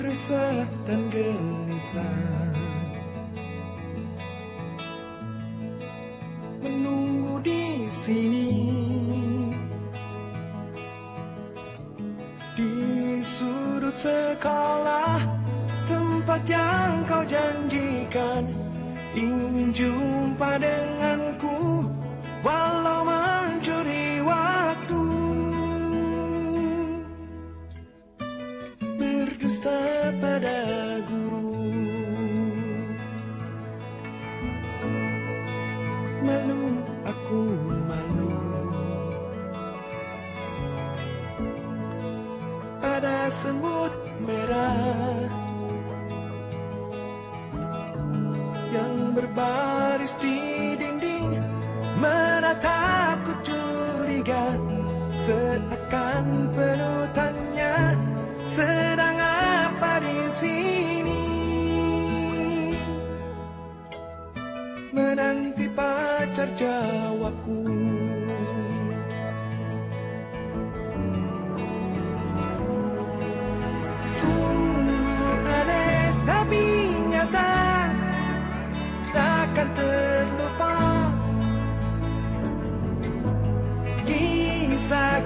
Resah dan gelisah. Menunggu di sini. Di sudut sekolah Tempat yang kau janjikan Ingin jumpa dengan Walau mencuri waktu. Berdusta pada guru. Malu aku malu. Ada semut merah Yang berbaris di Menatapku curiga Seakan penuh tanya Sedang apa di sini. Menanti pacar jawabku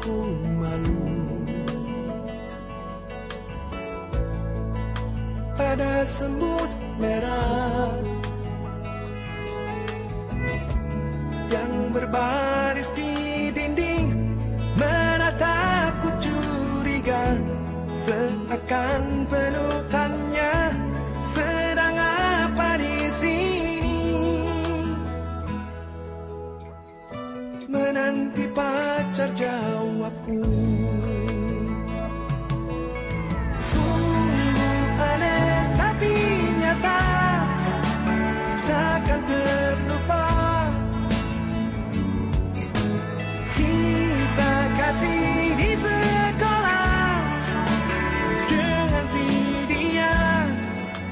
aku malu. Pada semut merah Yang berbaris di dinding Menatapku curiga Seakan Menanti pacar jawabku. Sungguh aneh tapi nyata Takkan terlupa. Kisah kasih di sekolah Dengan si dia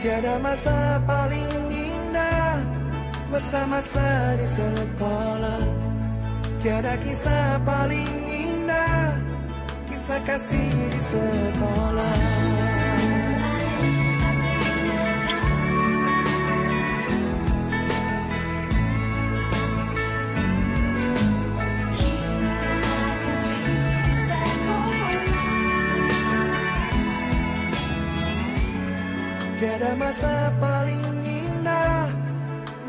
Tiada masa paling indah Masa-masa di sekolah Tiada kisah paling indah Kisah kasih di sekolah. Tiada masa paling indah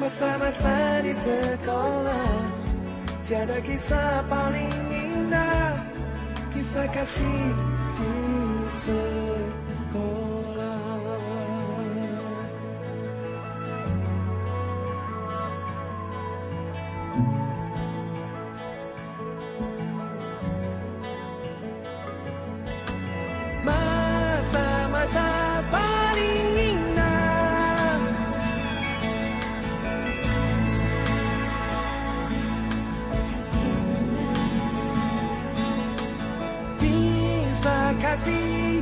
Masa-masa di sekolah Tiada kisah paling indah Kisah kasih di sekolah I see.